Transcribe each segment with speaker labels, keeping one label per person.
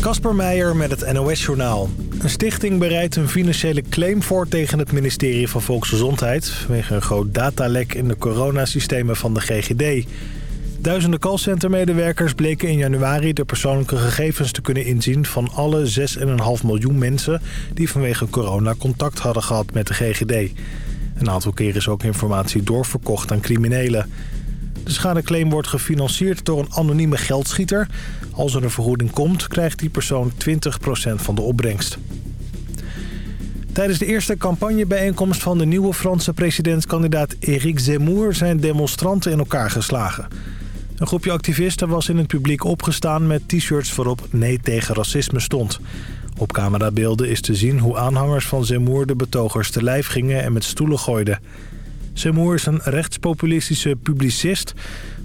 Speaker 1: Kasper Meijer met het NOS-journaal. Een stichting bereidt een financiële claim voor tegen het ministerie van Volksgezondheid... vanwege een groot datalek in de coronasystemen van de GGD. Duizenden callcentermedewerkers bleken in januari de persoonlijke gegevens te kunnen inzien... van alle 6,5 miljoen mensen die vanwege corona contact hadden gehad met de GGD. Een aantal keer is ook informatie doorverkocht aan criminelen. De schadeclaim wordt gefinancierd door een anonieme geldschieter. Als er een vergoeding komt, krijgt die persoon 20% van de opbrengst. Tijdens de eerste campagnebijeenkomst van de nieuwe Franse presidentskandidaat Éric Zemmour zijn demonstranten in elkaar geslagen. Een groepje activisten was in het publiek opgestaan met t-shirts waarop nee tegen racisme stond. Op camerabeelden is te zien hoe aanhangers van Zemmour de betogers te lijf gingen en met stoelen gooiden. Zemmour is een rechtspopulistische publicist.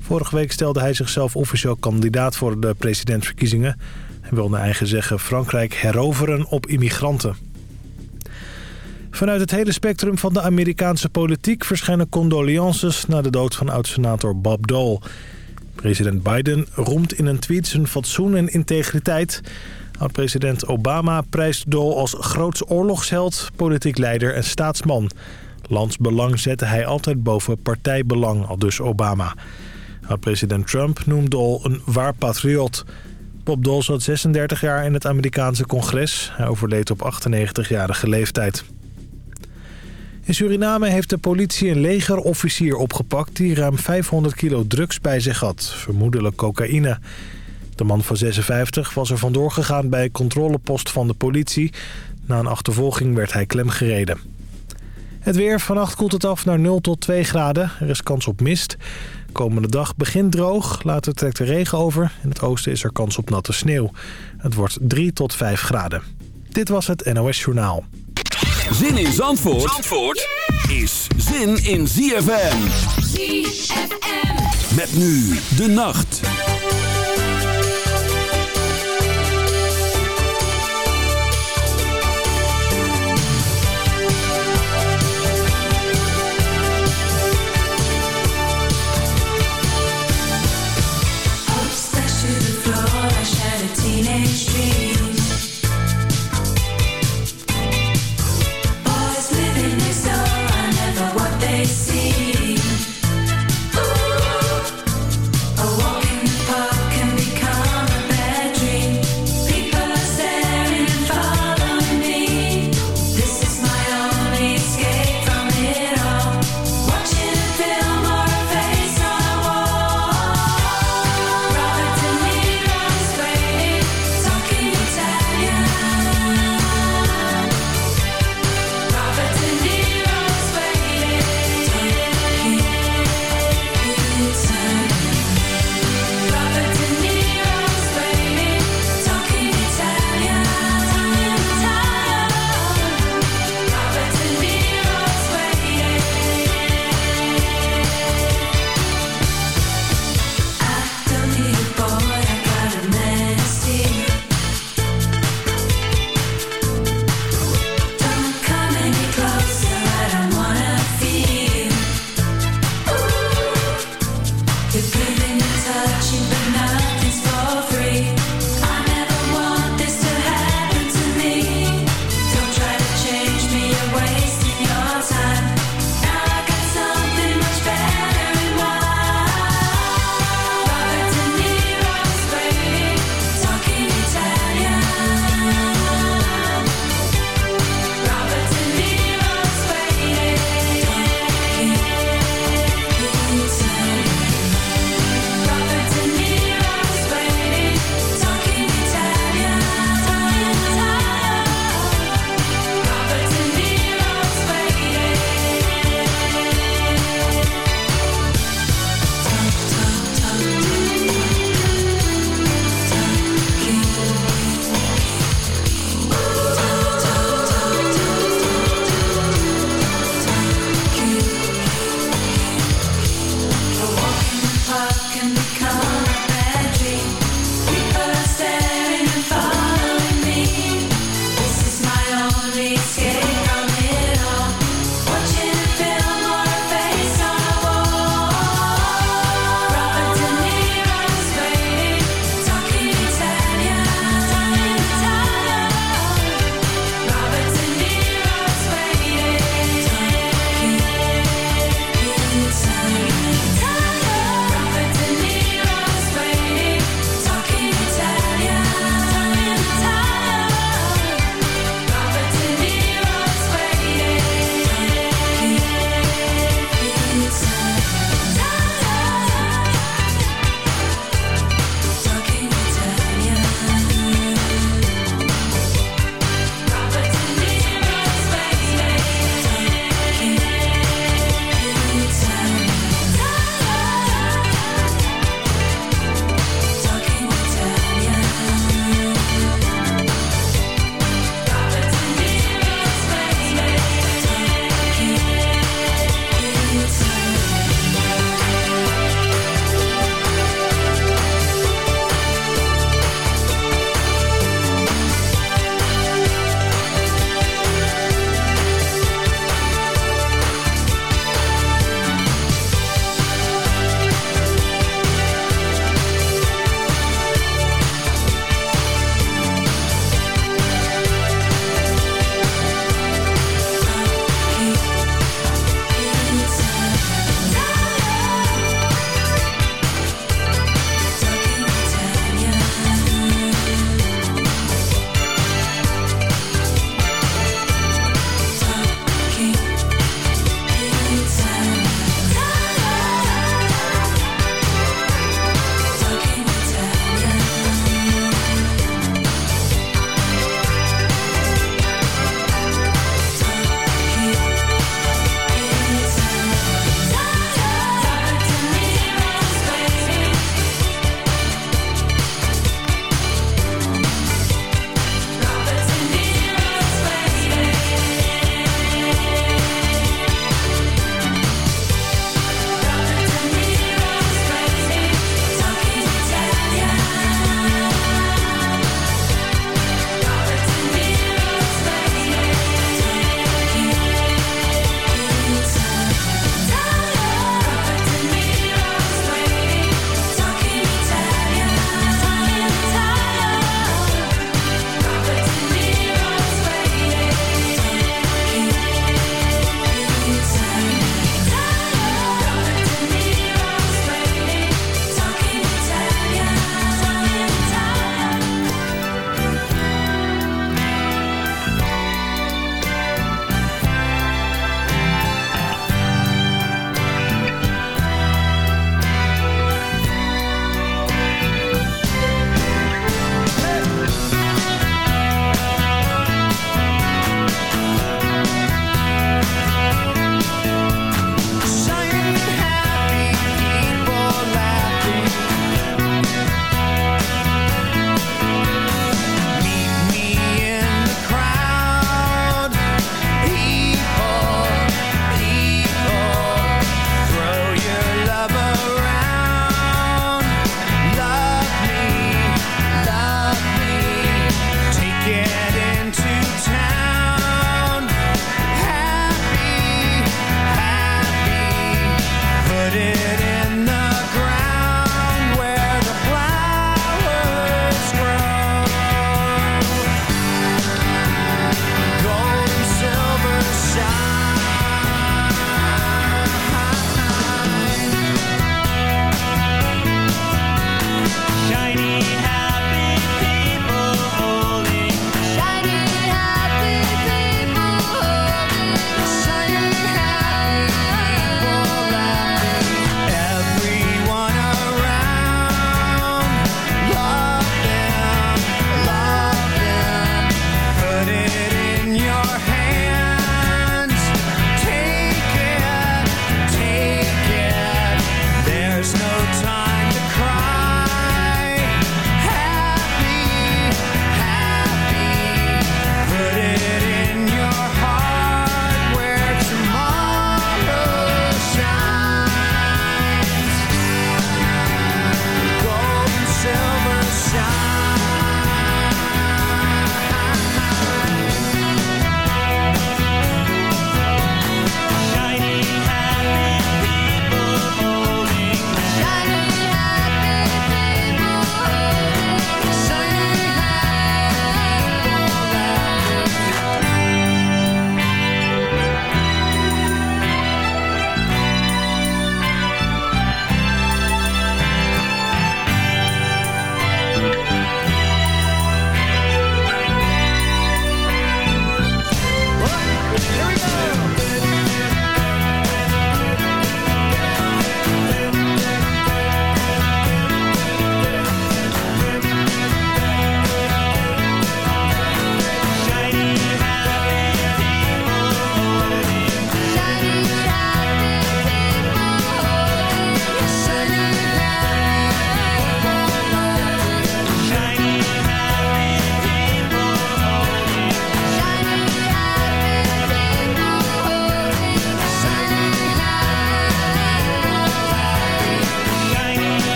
Speaker 1: Vorige week stelde hij zichzelf officieel kandidaat voor de presidentsverkiezingen. Hij wil naar eigen zeggen Frankrijk heroveren op immigranten. Vanuit het hele spectrum van de Amerikaanse politiek verschijnen condolences... na de dood van oud-senator Bob Dole. President Biden roemt in een tweet zijn fatsoen en integriteit. Oud-president Obama prijst Dole als groots oorlogsheld, politiek leider en staatsman... Landsbelang zette hij altijd boven partijbelang, al dus Obama. President Trump noemde Dole een waar patriot. Bob Dole zat 36 jaar in het Amerikaanse congres. Hij overleed op 98-jarige leeftijd. In Suriname heeft de politie een legerofficier opgepakt... die ruim 500 kilo drugs bij zich had, vermoedelijk cocaïne. De man van 56 was er vandoor gegaan bij controlepost van de politie. Na een achtervolging werd hij klemgereden. Het weer. Vannacht koelt het af naar 0 tot 2 graden. Er is kans op mist. Komende dag begint droog. Later trekt de regen over. In het oosten is er kans op natte sneeuw. Het wordt 3 tot 5 graden. Dit was het NOS Journaal.
Speaker 2: Zin in Zandvoort, Zandvoort is zin in ZFM.
Speaker 3: ZFM.
Speaker 2: Met nu de nacht.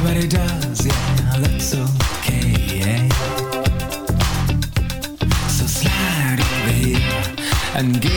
Speaker 3: Everybody does, yeah, that's okay, yeah. So slide over here and
Speaker 4: get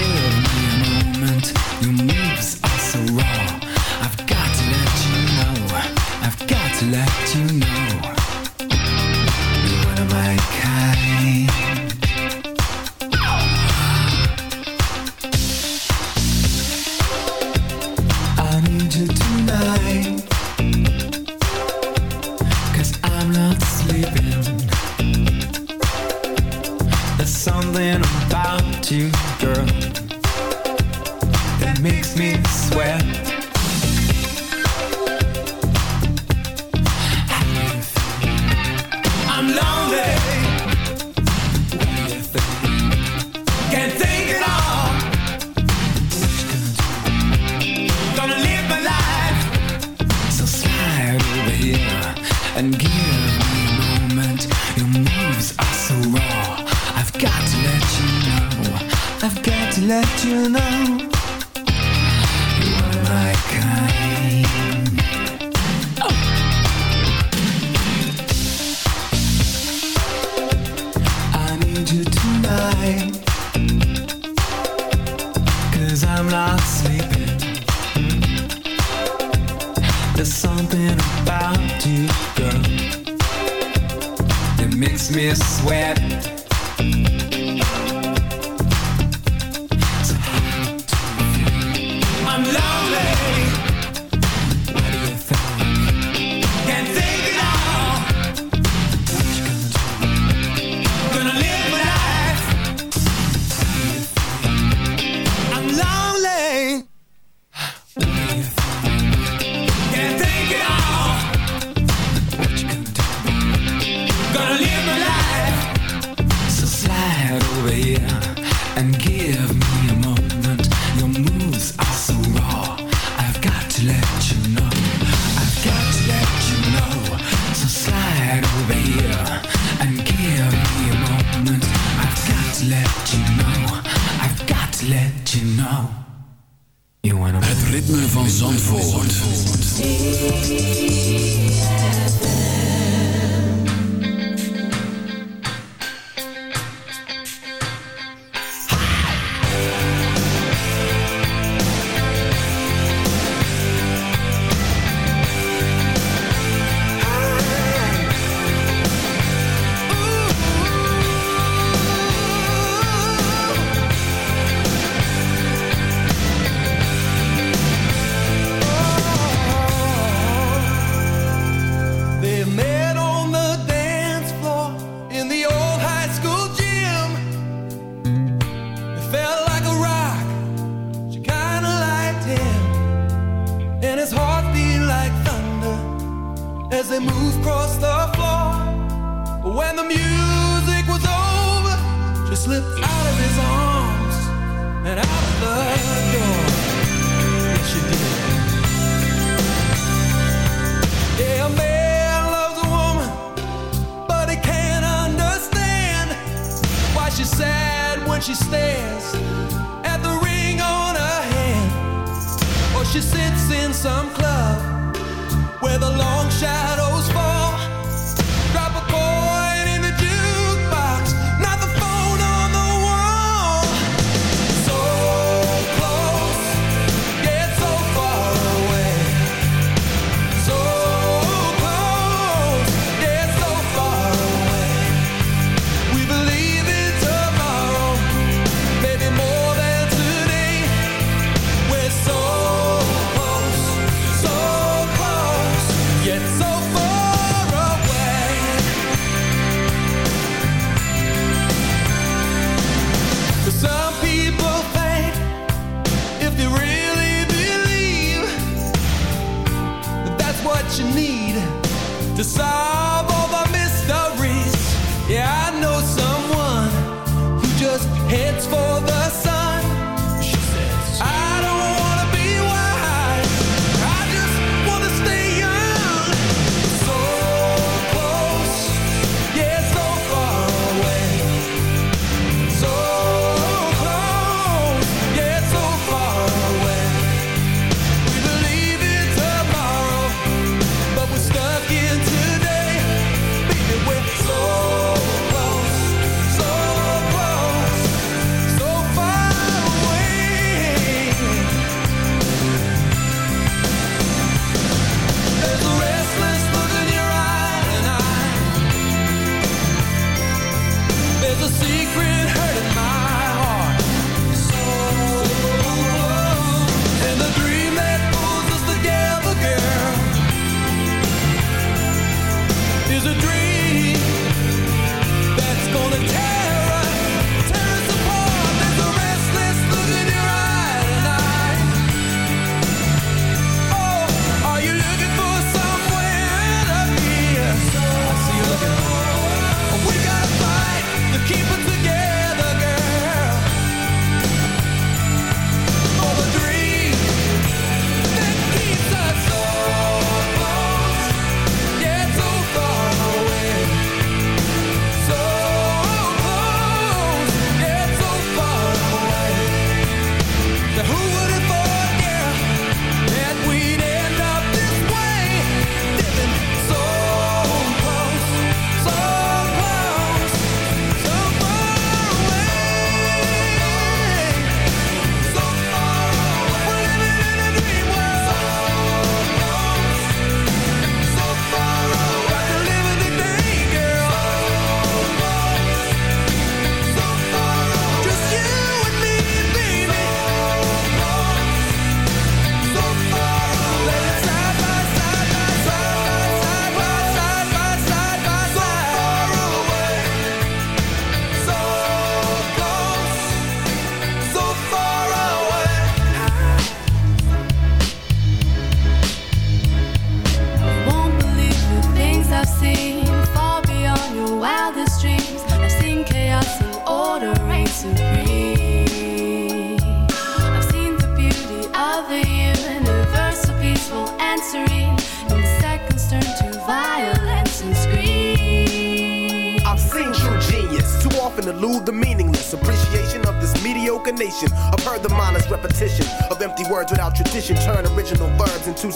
Speaker 4: shout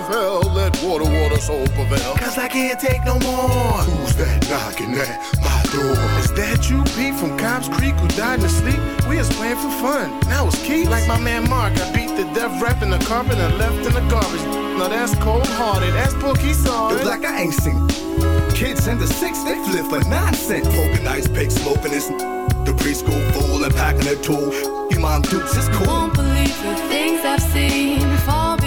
Speaker 5: of hell. Let water, water, soul prevail.
Speaker 4: Cause I can't take no more.
Speaker 5: Who's that knocking at my door?
Speaker 4: Is that you, Pete, from Cobb's Creek, who died in his sleep? We was playing for fun. Now it's Keith. Like my man Mark, I beat the death rap in the carpet and left in the garbage. Now that's cold hearted. That's Pookie saw
Speaker 6: It's
Speaker 4: it.
Speaker 6: like I ain't seen. Kids in the six, they flip for nonsense. Poking ice pick, smoking this. The preschool fool and packing a tool. You mom dukes, is cool.
Speaker 7: Won't believe the things I've seen far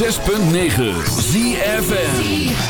Speaker 2: 106.9 ZFM.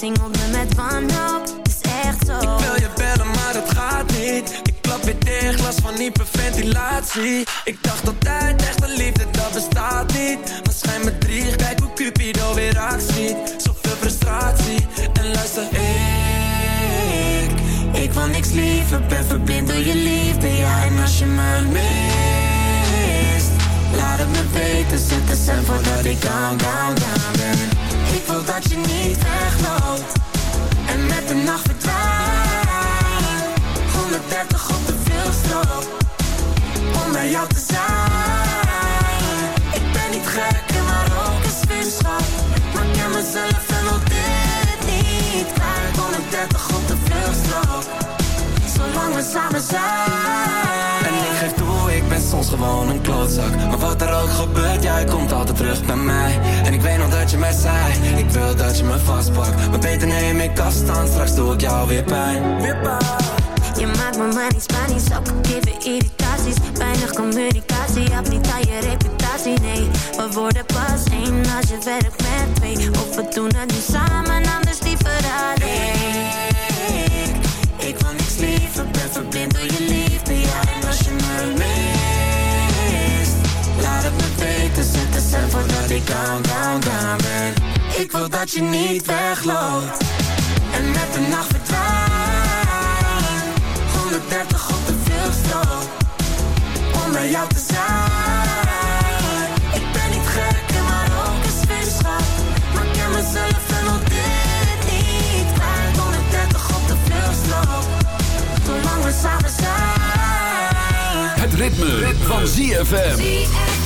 Speaker 8: Je omsingelt me met wanhoop, is echt zo.
Speaker 9: Ik wil je bellen maar het gaat niet. Ik klap weer dicht, last van hyperventilatie. Ik dacht altijd echte liefde dat bestaat niet. Maar schijn me drie, kijk hoe Cupido weer actie. Zoveel frustratie en luister ik. Ik wil niks liever, ben verblind door je liefde Ja. En als je me mist Laat het me weten, zet de voordat ik down, down, down ben. Ik wil dat je niet wegloopt En ik geef toe, ik ben soms gewoon een klootzak. Maar wat er ook gebeurt, jij komt altijd terug bij mij. En ik weet nog dat je mij zei Ik wil dat je me vastpakt. Maar beter neem ik afstand, straks doe ik jou weer pijn. Weer pijn.
Speaker 8: Je maakt me manisch, panisch, ook geven irritaties. Weinig communicatie, heb niet aan je reputatie, nee. We worden pas één als je werkt met twee. Of we doen het nu samen, anders liever alleen
Speaker 9: ik down, down, down ben Ik wil dat je niet wegloopt. En met de nacht verdwijnt. 130 op de vluchtstrook Om bij jou te zijn. Ik ben niet gek en maar ook een zwemschap Maar ik ken mezelf en wil dit niet kwijt. 130 op de vluchtstrook Zolang we samen zijn.
Speaker 2: Het ritme, van ZFM.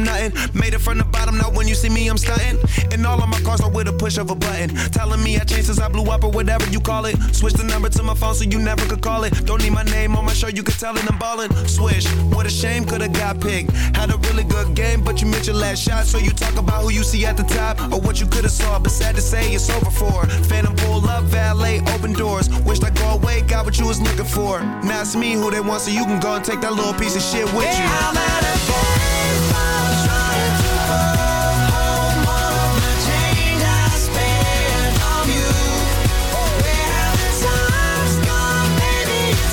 Speaker 10: From nothing. Made it from the bottom, now when you see me, I'm stunting. And all of my cars are with a push of a button. Telling me I changed since I blew up or whatever you call it. Switch the number to my phone so you never could call it. Don't need my name on my shirt, you can tell it I'm ballin'. Swish, what a shame, could've got picked. Had a really good game, but you missed your last shot. So you talk about who you see at the top or what you could've saw. But sad to say, it's over for. Phantom pull up, valet, open doors. Wished I go away, got what you was looking for. Now it's me who they want, so you can go and take that little piece of shit with you.
Speaker 3: I'm at a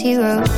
Speaker 11: zero.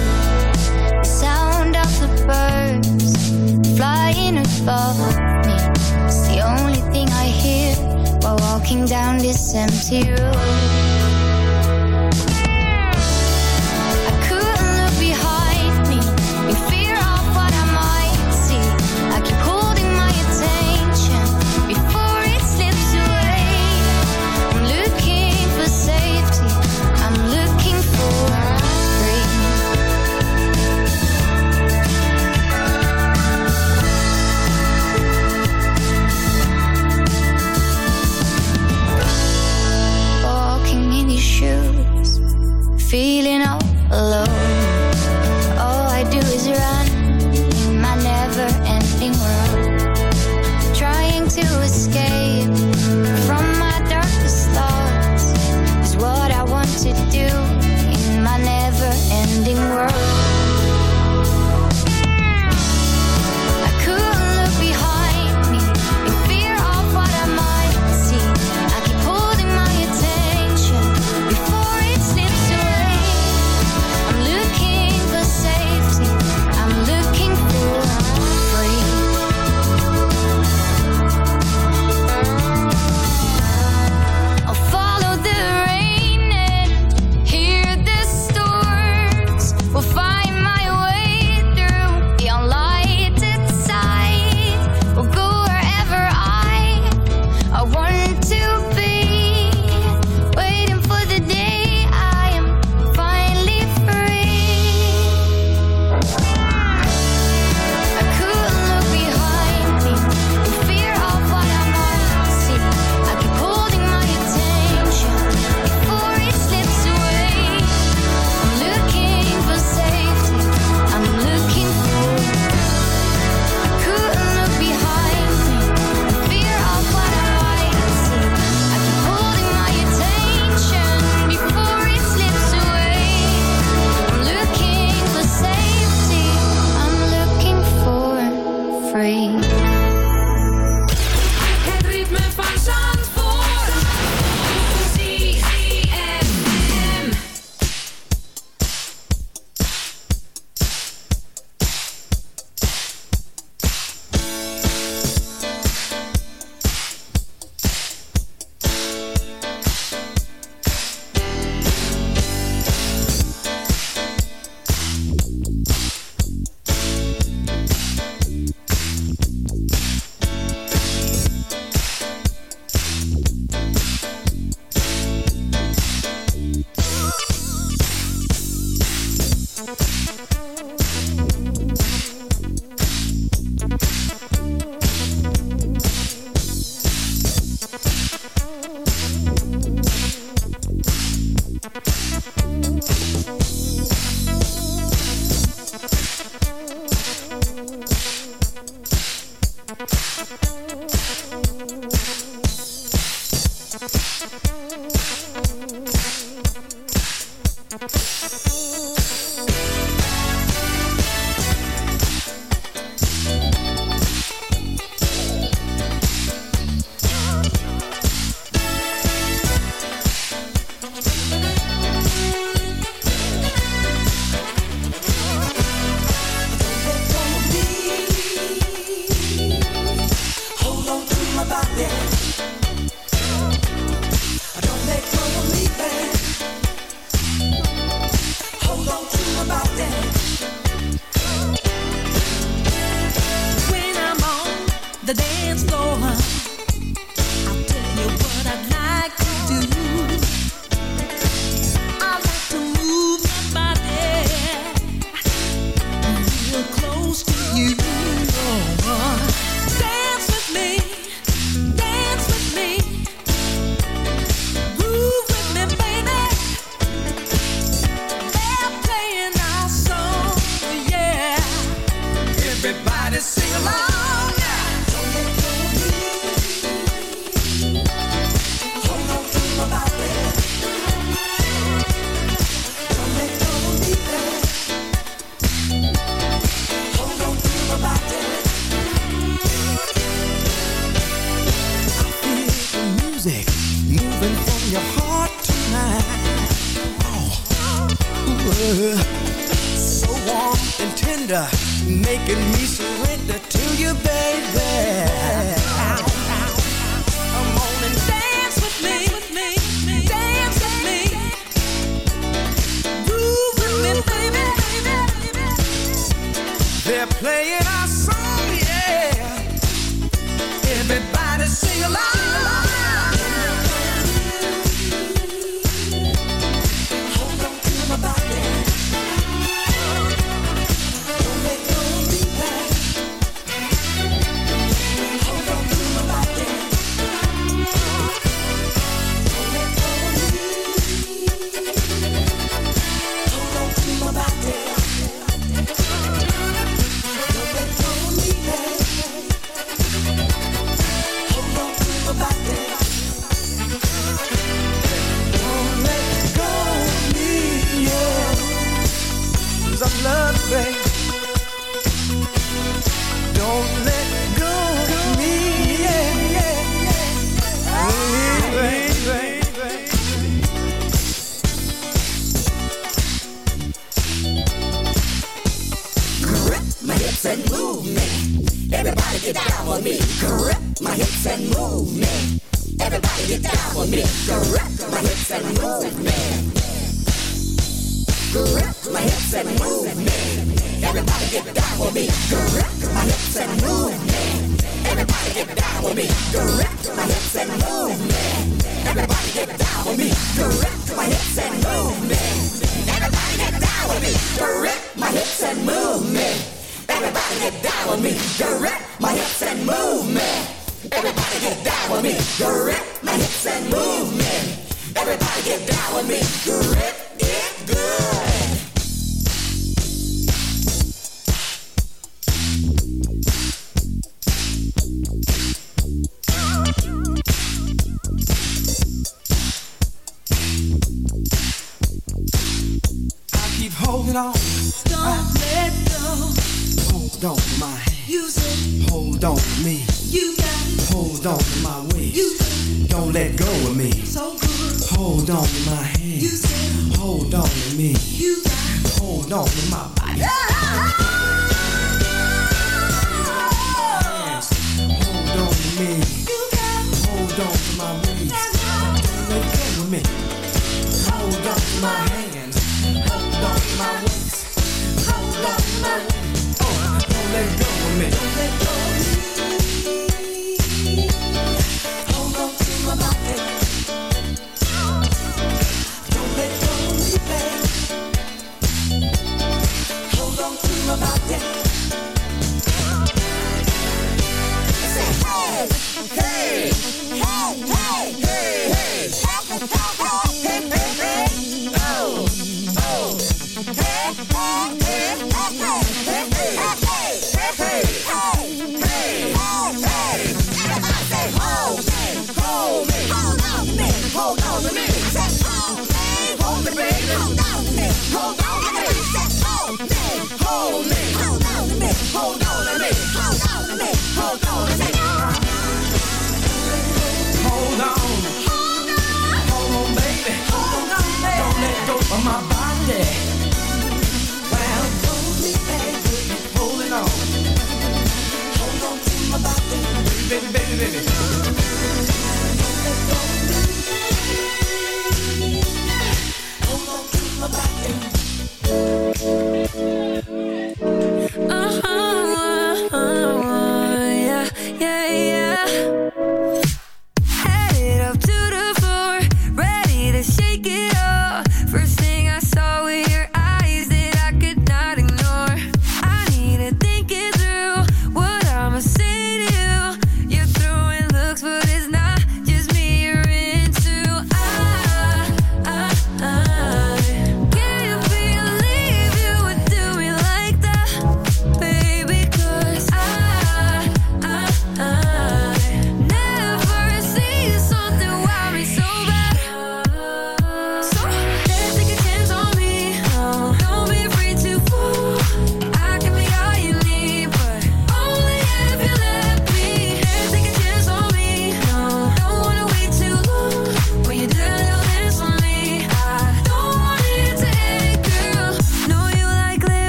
Speaker 11: Me.